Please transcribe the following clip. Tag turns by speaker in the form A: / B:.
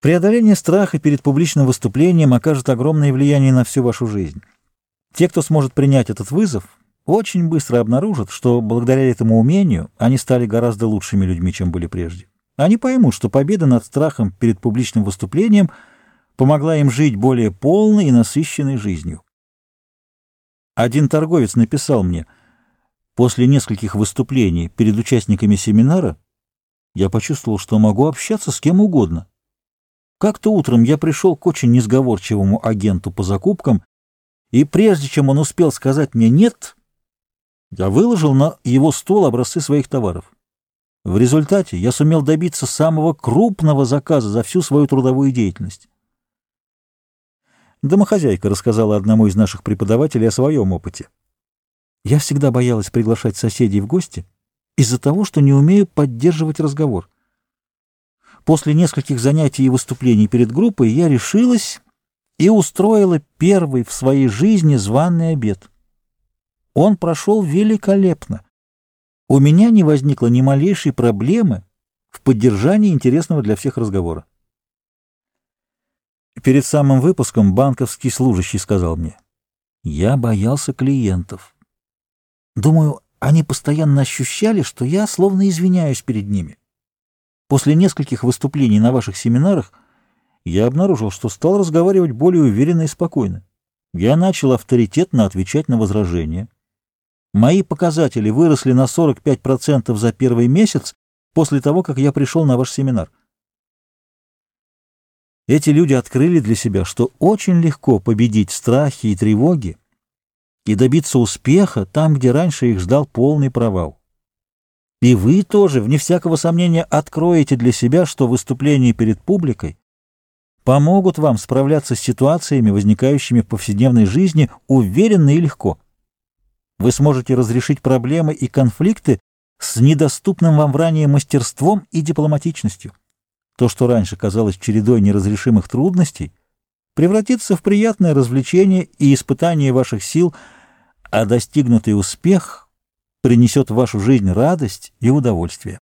A: Преодоление страха перед публичным выступлением окажет огромное влияние на всю вашу жизнь. Те, кто сможет принять этот вызов, очень быстро обнаружат, что благодаря этому умению они стали гораздо лучшими людьми, чем были прежде. Они поймут, что победа над страхом перед публичным выступлением помогла им жить более полной и насыщенной жизнью. Один торговец написал мне, после нескольких выступлений перед участниками семинара я почувствовал, что могу общаться с кем угодно. Как-то утром я пришел к очень несговорчивому агенту по закупкам, и прежде чем он успел сказать мне «нет», я выложил на его стол образцы своих товаров. В результате я сумел добиться самого крупного заказа за всю свою трудовую деятельность. Домохозяйка рассказала одному из наших преподавателей о своем опыте. Я всегда боялась приглашать соседей в гости из-за того, что не умею поддерживать разговор. После нескольких занятий и выступлений перед группой я решилась и устроила первый в своей жизни званый обед. Он прошел великолепно. У меня не возникло ни малейшей проблемы в поддержании интересного для всех разговора. Перед самым выпуском банковский служащий сказал мне, «Я боялся клиентов. Думаю, они постоянно ощущали, что я словно извиняюсь перед ними. После нескольких выступлений на ваших семинарах я обнаружил, что стал разговаривать более уверенно и спокойно. Я начал авторитетно отвечать на возражения. Мои показатели выросли на 45% за первый месяц после того, как я пришел на ваш семинар. Эти люди открыли для себя, что очень легко победить страхи и тревоги и добиться успеха там, где раньше их ждал полный провал. И вы тоже, вне всякого сомнения, откроете для себя, что выступления перед публикой помогут вам справляться с ситуациями, возникающими в повседневной жизни, уверенно и легко. Вы сможете разрешить проблемы и конфликты с недоступным вам ранее мастерством и дипломатичностью. То, что раньше казалось чередой неразрешимых трудностей, превратится в приятное развлечение и испытание ваших сил, а достигнутый успех принесет в вашу жизнь радость и удовольствие.